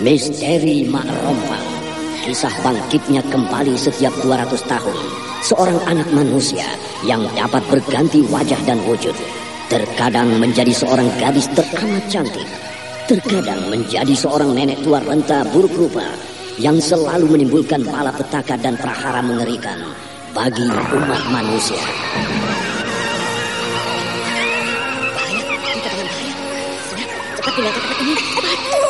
Misteri Mak Rompang Kisah bangkitnya kembali setiap 200 tahun. Seorang anak manusia yang dapat berganti wajah dan wujud. Terkadang menjadi seorang gadis teramat cantik. Terkadang menjadi seorang nenek tua renta buruk rupa Yang selalu menimbulkan malapetaka dan prahara mengerikan Bagi umat manusia. Cepat pindah ke tempat ini. Batu.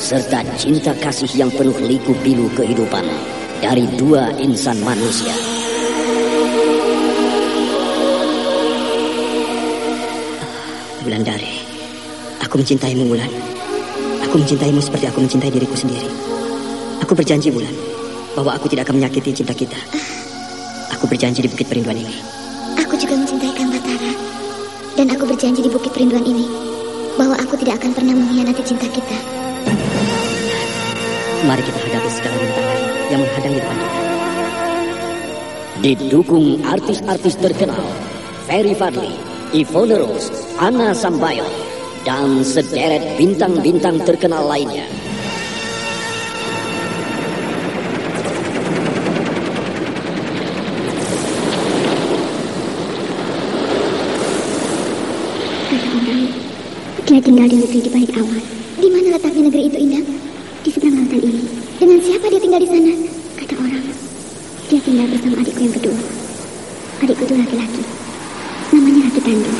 serta cinta kasih yang penuh liku pilu kehidupan dari dua insan manusia. Wulandari, aku mencintaimu Wulan. Aku mencintaimu seperti aku mencintai diriku sendiri. Aku berjanji Wulan bahwa aku tidak akan menyakiti cinta kita. Aku berjanji di Bukit Perinduan ini. Aku juga mencintai Kang Batara. Dan aku berjanji di Bukit Perinduan ini bahwa aku tidak akan pernah mengkhianati cinta kita. Yang menghadang di depan kita. Didukung artis-artis terkenal Ferry Fadli, Ivone Rose, Anna Sambayon, dan sederet bintang-bintang terkenal lainnya. Dia tinggal di negeri di balik awan. Di mana letaknya negeri itu indah? Di seberang lautan ini. Dengan siapa dia tinggal di sana? Kata orang, dia tinggal bersama adikku yang kedua. Adikku itu laki-laki. Namanya Raki Tandu.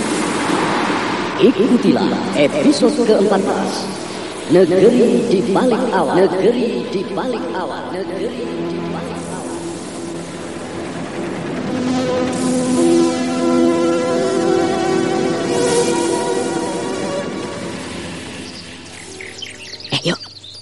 Ikutilah episode ke-14. Negeri di balik awan. Negeri di balik awan. Negeri di balik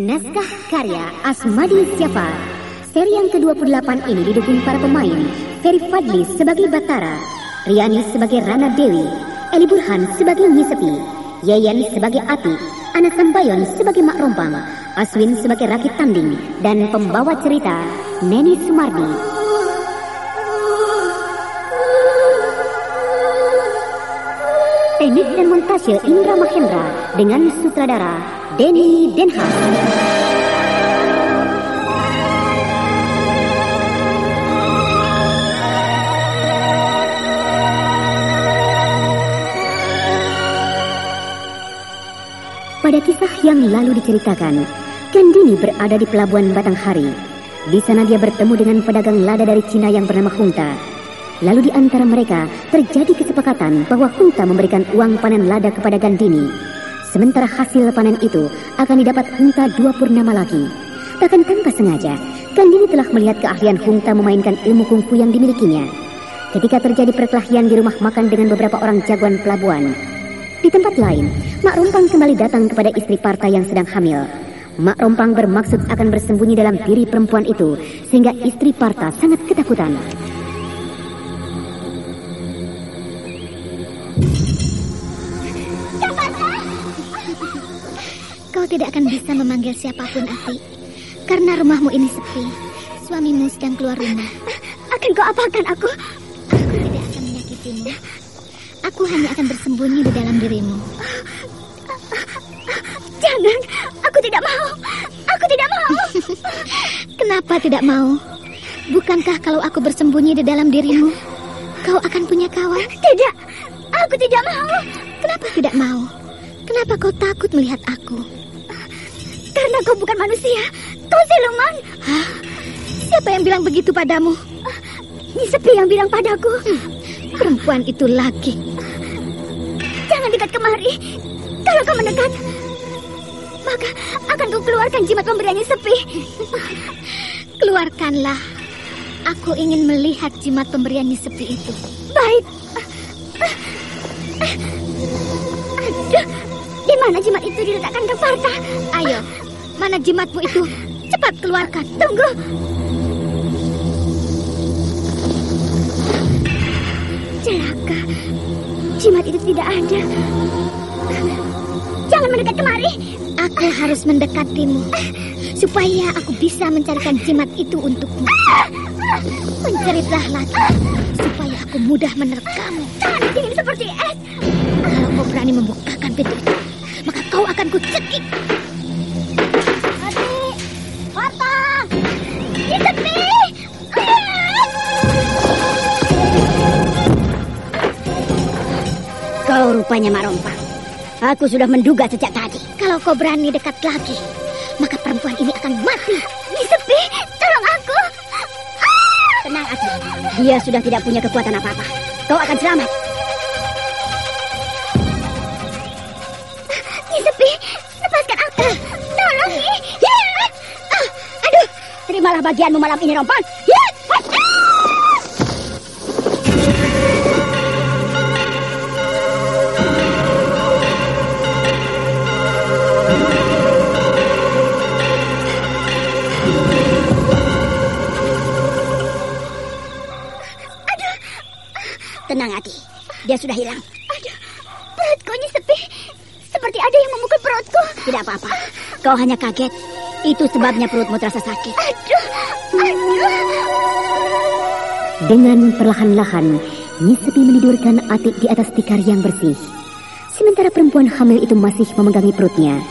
Naskah karya Asmadi Syafar. Seri yang ke-28 ini didukung para pemain Ferry Fadli sebagai Batara, Riani sebagai Rana Dewi, Eli Burhan sebagai Nyisepi, Yeyen sebagai Ati, Ana Sambayon sebagai Mak Rompang, Aswin sebagai Rakit Tanding, dan pembawa cerita Neni Sumardi. Teknik dan montase Indra Mahendra dengan sutradara Denny Denhas. Pada kisah yang lalu diceritakan, Gandini berada di pelabuhan Batanghari. Di sana dia bertemu dengan pedagang lada dari Cina yang bernama Hunta. Lalu di antara mereka terjadi kesepakatan bahwa Hunta memberikan uang panen lada kepada Gandini. Sementara hasil panen itu akan didapat Hunta dua purnama lagi. Bahkan tanpa sengaja, Gandini telah melihat keahlian Hunta memainkan ilmu kungfu yang dimilikinya. Ketika terjadi perkelahian di rumah makan dengan beberapa orang jagoan pelabuhan. Di tempat lain, Mak Rompang kembali datang kepada istri Parta yang sedang hamil. Mak Rompang bermaksud akan bersembunyi dalam diri perempuan itu, sehingga istri Parta sangat ketakutan. Tidak akan bisa memanggil siapa pun, Ati. Karena rumahmu ini sepi. Suamimu sedang keluar rumah. Akan kau apakan aku? Aku tidak akan menyakitimu. Aku hanya akan bersembunyi di dalam dirimu. Jangan, aku tidak mau. Aku tidak mau. Kenapa tidak mau? Bukankah kalau aku bersembunyi di dalam dirimu, kau akan punya kawan? Tidak, aku tidak mau. Kenapa tidak mau? Kenapa kau takut melihat aku? Karena kau bukan manusia. Kau siluman. Hah? Siapa yang bilang begitu padamu? Nyi Sepi yang bilang padaku. Hmm, perempuan itu lagi. Jangan dekat kemari. Kalau kau mendekat, maka akan kau keluarkan jimat pemberiannya Sepi. Keluarkanlah. Aku ingin melihat jimat pemberiannya Sepi itu. Baik. Aduh, di mana jimat itu diletakkan ke Parta? Ayo, mana jimatmu itu? Cepat keluarkan. Tunggu. Celaka. Jimat itu tidak ada. Jangan mendekat kemari. Aku harus mendekatimu. Supaya aku bisa mencarikan jimat itu untukmu. Menceritlah lagi. Supaya aku mudah menerkammu. Tangan dingin seperti es. Kalau kau berani membukakan pintu itu, maka kau akan kucekik. Kau rupanya Mak Rompang. Aku sudah menduga sejak tadi. Kalau kau berani dekat lagi, maka perempuan ini akan mati. Di sepi, tolong aku. Tenang, Ati. Dia sudah tidak punya kekuatan apa-apa. Kau akan selamat. Di sepi, lepaskan aku. Tolong. Ah, aduh, Terimalah bagianmu malam ini, Rompang. Ya! Dia sudah hilang. aduh. Perutku Nyi sepi. Seperti ada yang memukul perutku. Tidak apa-apa. Kau hanya kaget. Itu sebabnya perutmu terasa sakit. Aduh, aduh. Dengan perlahan-lahan, Nyi Sepi menidurkan Atik di atas tikar yang bersih. Sementara perempuan hamil itu masih memegangi perutnya.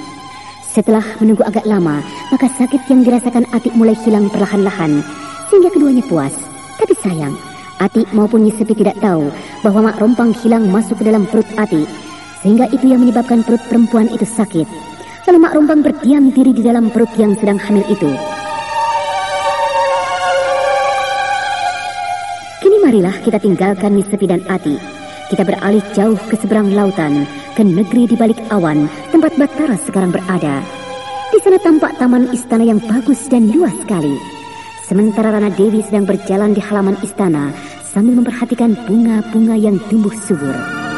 Setelah menunggu agak lama, maka sakit yang dirasakan Atik mulai hilang perlahan-lahan, sehingga keduanya puas. Tapi sayang, Atik maupun Nyi Sepi tidak tahu bahwa Mak Rompang hilang masuk ke dalam perut Atik, sehingga itu yang menyebabkan perut perempuan itu sakit. Lalu Mak Rompang berdiam diri di dalam perut yang sedang hamil itu. Kini marilah kita tinggalkan Nisepi dan Ati. Kita beralih jauh ke seberang lautan, ke negeri di balik awan, tempat Batara sekarang berada. Di sana tampak taman istana yang bagus dan luas sekali. Sementara Rana Dewi sedang berjalan di halaman istana sambil memperhatikan bunga-bunga yang tumbuh subur.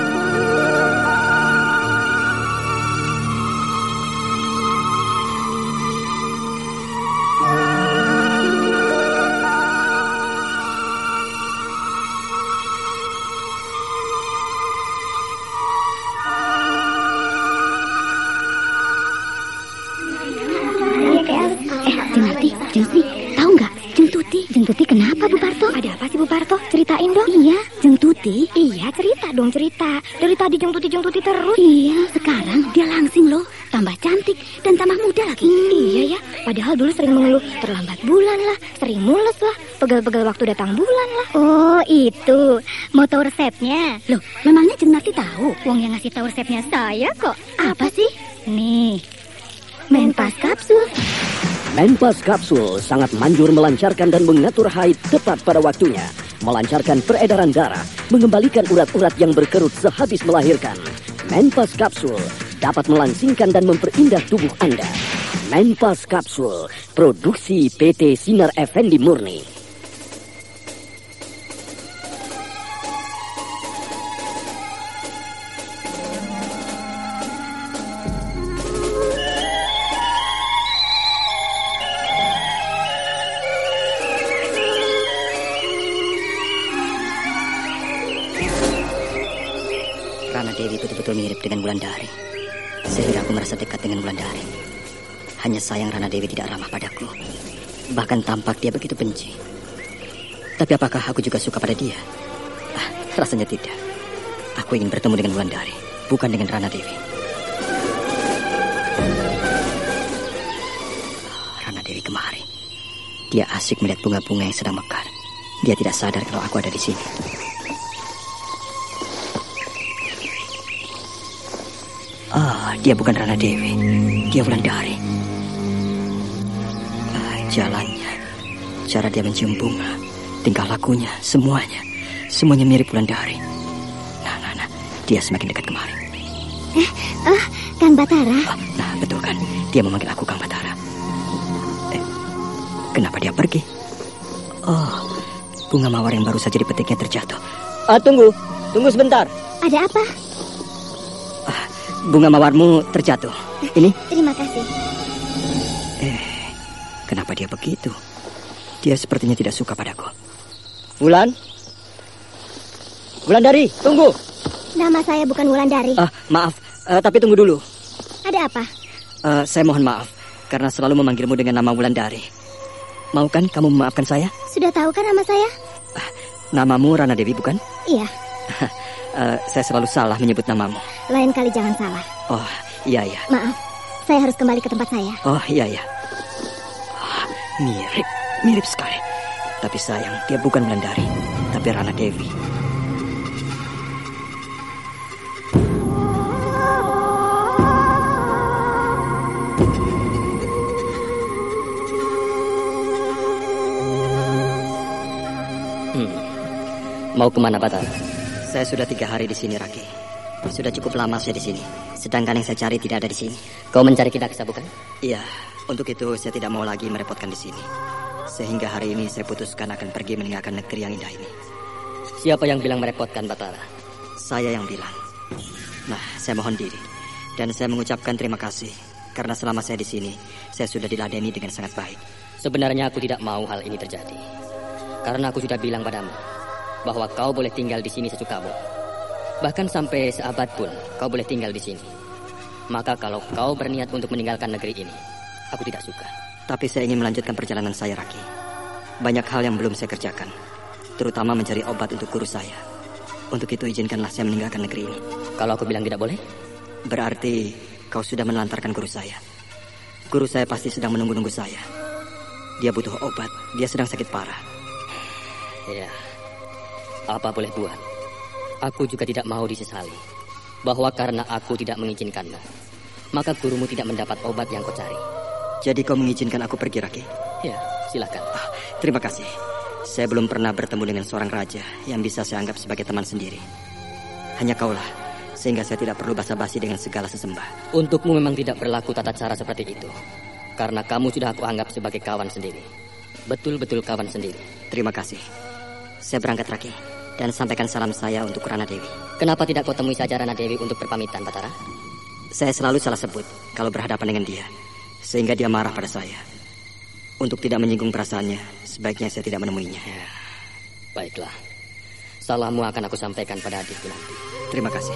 Tuti. Iya, cerita dong cerita. Dari tadi Jeng Tuti Jeng Tuti terus. Iya, sekarang dia langsing loh, tambah cantik dan tambah muda lagi. Iya ya, padahal dulu sering mengeluh terlambat bulan lah, sering mules lah, pegal-pegal waktu datang bulan lah. Oh, itu. Mau tahu resepnya? Loh, memangnya Jeng Narti tahu? Wong yang ngasih tahu resepnya saya kok. Apa sih? Nih. Menpas kapsul. Menpas Kapsul sangat manjur melancarkan dan mengatur haid tepat pada waktunya. Melancarkan peredaran darah, mengembalikan urat-urat yang berkerut sehabis melahirkan. Menpas Kapsul dapat melangsingkan dan memperindah tubuh Anda. Menpas Kapsul, produksi PT Sinar Effendi Murni. Hanya sayang Rana Dewi tidak ramah padaku. Bahkan tampak dia begitu benci. Tapi apakah aku juga suka pada dia? Ah, rasanya tidak. Aku ingin bertemu dengan Wulandari, bukan dengan Rana Dewi. Rana Dewi kemari. Dia asik melihat bunga-bunga yang sedang mekar. Dia tidak sadar kalau aku ada di sini. Ah, dia bukan Rana Dewi. Dia Wulandari. Jalannya, cara dia mencium bunga, tingkah lakunya, semuanya. Semuanya mirip Wulandari. Nah, nah, nah. Dia semakin dekat kemari. Ah, Kang Batara. Ah, nah, betul kan? Dia memanggil aku Kang Batara. Eh, kenapa dia pergi? Oh, bunga mawar yang baru saja dipetiknya terjatuh. Ah, tunggu. Tunggu sebentar. Ada apa? Ah, bunga mawarmu terjatuh. Ini Terima kasih. Kenapa dia begitu? Dia sepertinya tidak suka padaku. Wulan. Wulandari, tunggu. Nama saya bukan Wulandari. Ah, maaf, eh, tapi tunggu dulu. Ada apa? Eh, saya mohon maaf karena selalu memanggilmu dengan nama Wulandari. Mau kan kamu memaafkan saya? Sudah tahu kan nama saya? Namamu Rana Dewi bukan? Iya. Eh, saya selalu salah menyebut namamu. Lain kali jangan salah. Oh, iya iya. Maaf. Saya harus kembali ke tempat saya. Oh, iya iya. Mirip, mirip sekali. Tapi sayang, dia bukan Wulandari, tapi Rana Dewi. Mau ke mana, Batara? Saya sudah tiga hari di sini, Raki. Sudah cukup lama saya di sini. Sedangkan yang saya cari tidak ada di sini. Kau mencari Kidaksa, bukan? Iya, untuk itu saya tidak mau lagi merepotkan di sini. Sehingga hari ini saya putuskan akan pergi meninggalkan negeri yang indah ini. Siapa yang bilang merepotkan, Batara? Saya yang bilang. Nah, saya mohon diri. Dan saya mengucapkan terima kasih. Karena selama saya di sini, saya sudah diladeni dengan sangat baik. Sebenarnya aku tidak mau hal ini terjadi. Karena aku sudah bilang padamu bahwa kau boleh tinggal di sini sesukamu. Bahkan sampai seabad pun kau boleh tinggal di sini. Maka kalau kau berniat untuk meninggalkan negeri ini, aku tidak suka. Tapi saya ingin melanjutkan perjalanan saya, Raki. Banyak hal yang belum saya kerjakan. Terutama mencari obat untuk guru saya. Untuk itu izinkanlah saya meninggalkan negeri ini. Kalau aku bilang tidak boleh, Berarti kau sudah menelantarkan guru saya. Guru saya pasti sedang menunggu-nunggu saya. Dia butuh obat. Dia sedang sakit parah. ya. Apa boleh buat? Aku juga tidak mau disesali bahwa karena aku tidak mengizinkanmu, maka gurumu tidak mendapat obat yang kau cari. Jadi kau mengizinkan aku pergi, Raki? Ya, silakan. Ah, terima kasih. Saya belum pernah bertemu dengan seorang raja yang bisa saya anggap sebagai teman sendiri. Hanya kaulah, sehingga saya tidak perlu basa-basi dengan segala sesembah. Untukmu memang tidak berlaku tata cara seperti itu. Karena kamu sudah aku anggap sebagai kawan sendiri. Betul-betul kawan sendiri. Terima kasih. Saya berangkat, Raki. Dan sampaikan salam saya untuk Rana Dewi. Kenapa tidak kau temui saja Rana Dewi untuk berpamitan, Batara? Saya selalu salah sebut kalau berhadapan dengan dia. Sehingga dia marah pada saya. Untuk tidak menyinggung perasaannya, sebaiknya saya tidak menemuinya. Baiklah. Salammu akan aku sampaikan pada adikku nanti. Terima kasih.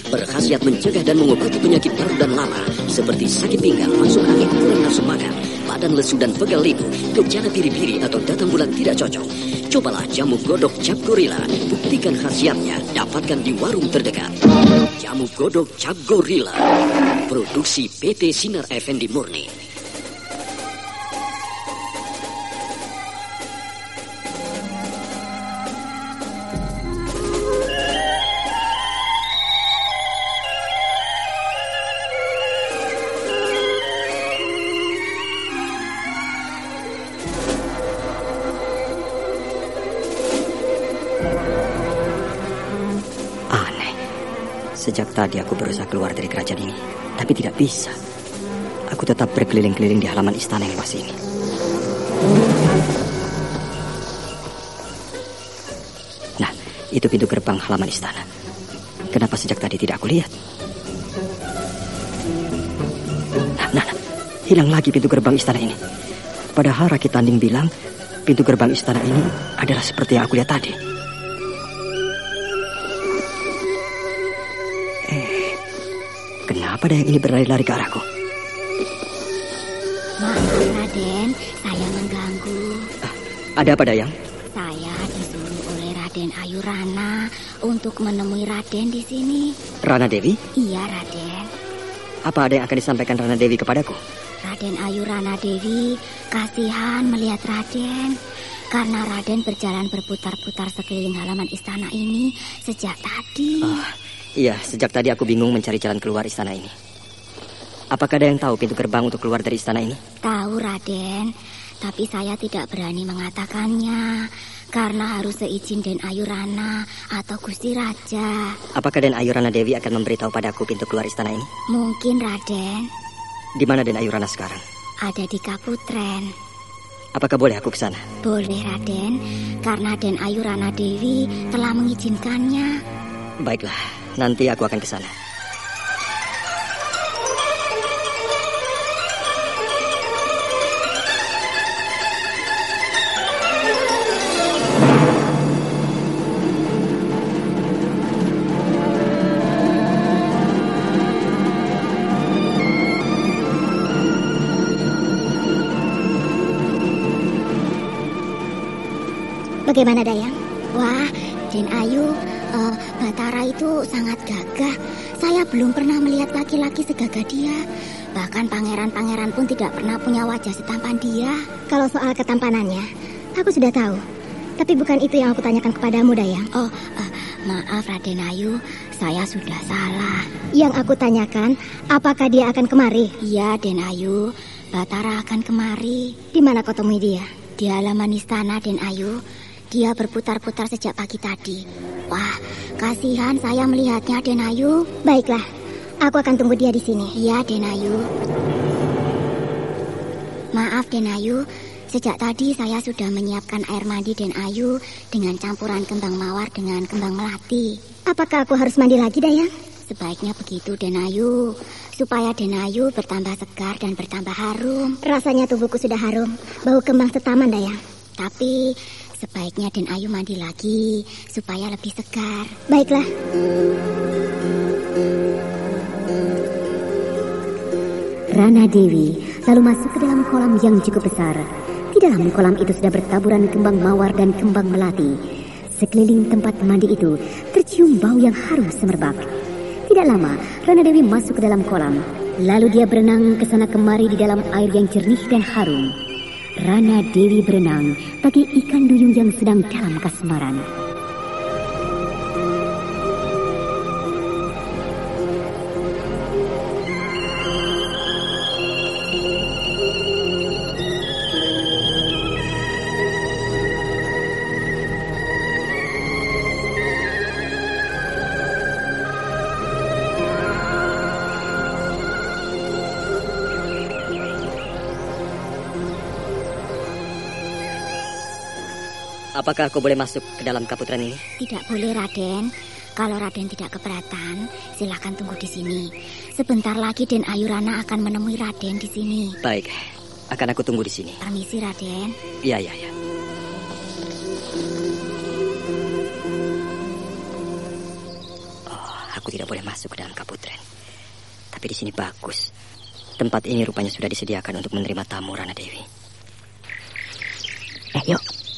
berkhasiat mencegah dan mengobati penyakit perut dan lama seperti sakit pinggang, masuk angin, kurang nafsu makan, badan lesu dan pegal liku, gejala biri-biri atau datang bulan tidak cocok. Cobalah jamu godok cap gorila, buktikan khasiatnya, dapatkan di warung terdekat. Jamu godok cap gorila, produksi PT Sinar Effendi Murni. Sejak tadi aku berusaha keluar dari kerajaan ini, tapi tidak bisa. Aku tetap berkeliling-keliling di halaman istana yang luas ini. Nah, itu pintu gerbang halaman istana. Kenapa sejak tadi tidak aku lihat? Nah, nah, nah. hilang lagi pintu gerbang istana ini. Padahal Rakit Tanding bilang pintu gerbang istana ini adalah seperti yang aku lihat tadi. Kenapa ada yang ini berlari-lari ke arahku? Maaf Raden, saya mengganggu. Ada apa Dayang? Saya disuruh oleh Raden Ayurana untuk menemui Raden di sini. Rana Dewi? Iya Raden. Apa ada yang akan disampaikan Rana Dewi kepadaku? Raden Ayurana Dewi kasihan melihat Raden. Karena Raden berjalan berputar-putar sekeliling halaman istana ini sejak tadi. Ah, iya, sejak tadi aku bingung mencari jalan keluar istana ini. Apakah ada yang tahu pintu gerbang untuk keluar dari istana ini? Tahu Raden, tapi saya tidak berani mengatakannya. Karena harus seizin Den Ayurana atau Gusti Raja. Apakah Den Ayurana Dewi akan memberitahu padaku pintu keluar istana ini? Mungkin Raden Di mana Den Ayurana sekarang? ada di Kaputren. Apakah boleh aku ke sana? Boleh Raden, karena Den Ayurana Dewi telah mengizinkannya. Baiklah, nanti aku akan ke sana. Bagaimana Dayang? Wah, Den Ayu, Batara itu sangat gagah. Saya belum pernah melihat laki-laki segagah dia. Bahkan pangeran-pangeran pun tidak pernah punya wajah setampan dia. Kalau soal ketampanannya, aku sudah tahu. Tapi bukan itu yang aku tanyakan kepadamu, Dayang. Oh, eh, maaf Raden Ayu, saya sudah salah. Yang aku tanyakan, apakah dia akan kemari? Iya, Den Ayu, Batara akan kemari. Di mana kau temui dia? Di halaman istana, Den Ayu. Dia berputar-putar sejak pagi tadi. Wah, kasihan saya melihatnya, Den Ayu. Baiklah, aku akan tunggu dia di sini. Iya, Den Ayu. Maaf, Den Ayu. Sejak tadi saya sudah menyiapkan air mandi Den Ayu dengan campuran kembang mawar dengan kembang melati. Apakah aku harus mandi lagi, Dayang? Sebaiknya begitu, Den Ayu. Supaya Den Ayu bertambah segar dan bertambah harum. Rasanya tubuhku sudah harum. Bau kembang setaman, Dayang. Tapi sebaiknya Den Ayu mandi lagi supaya lebih segar. Baiklah. Rana Dewi lalu masuk ke dalam kolam yang cukup besar. Di dalam kolam itu sudah bertaburan kembang mawar dan kembang melati. Sekeliling tempat mandi itu tercium bau yang harum semerbak. Tidak lama, Rana Dewi masuk ke dalam kolam. Lalu dia berenang ke sana kemari di dalam air yang jernih dan harum. Rana Dewi berenang bagi ikan duyung yang sedang dalam kasmaran. Apakah aku boleh masuk ke dalam kaputren ini? Tidak boleh, Raden. Kalau Raden tidak keberatan, silahkan tunggu di sini. Sebentar lagi Den Ayurana akan menemui Raden di sini. Baik, akan aku tunggu di sini. Permisi, Raden. Iya, iya, iya. Oh, aku tidak boleh masuk ke dalam kaputren. Tapi di sini bagus. Tempat ini rupanya sudah disediakan untuk menerima tamu Rana Dewi. Eh, yuk.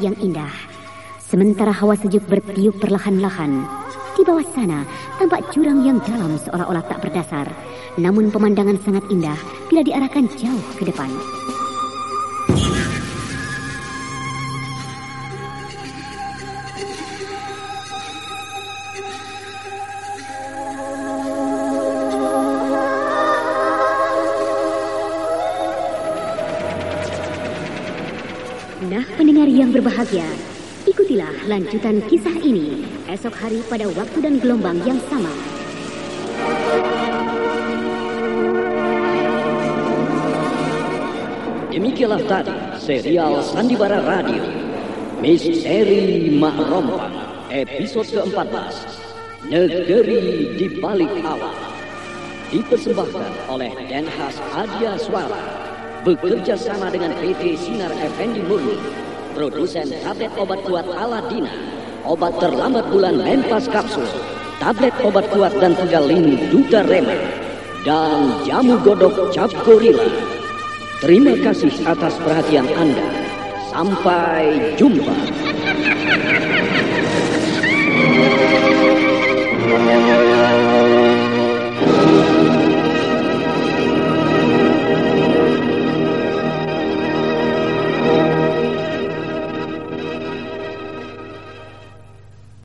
Yang indah. Sementara hawa sejuk bertiup perlahan-lahan, di bawah sana tampak jurang yang dalam seolah-olah tak berdasar. Namun pemandangan sangat indah bila diarahkan jauh ke depan. Berbahagia, ikutilah lanjutan kisah ini esok hari pada waktu dan gelombang yang sama. Demikianlah tadi serial Sandiwara Radio Misteri Mak Rompang episode ke-14 Negeri di Balik Awan dipersembahkan oleh Denhas Adia Suara bekerja sama dengan PT Sinar Effendi Murni produsen tablet obat kuat Aladina, obat terlambat bulan Menpas Kapsul, tablet obat kuat dan tegal lini Duta Rema, dan jamu godok Cap Gorilla. Terima kasih atas perhatian Anda. Sampai jumpa.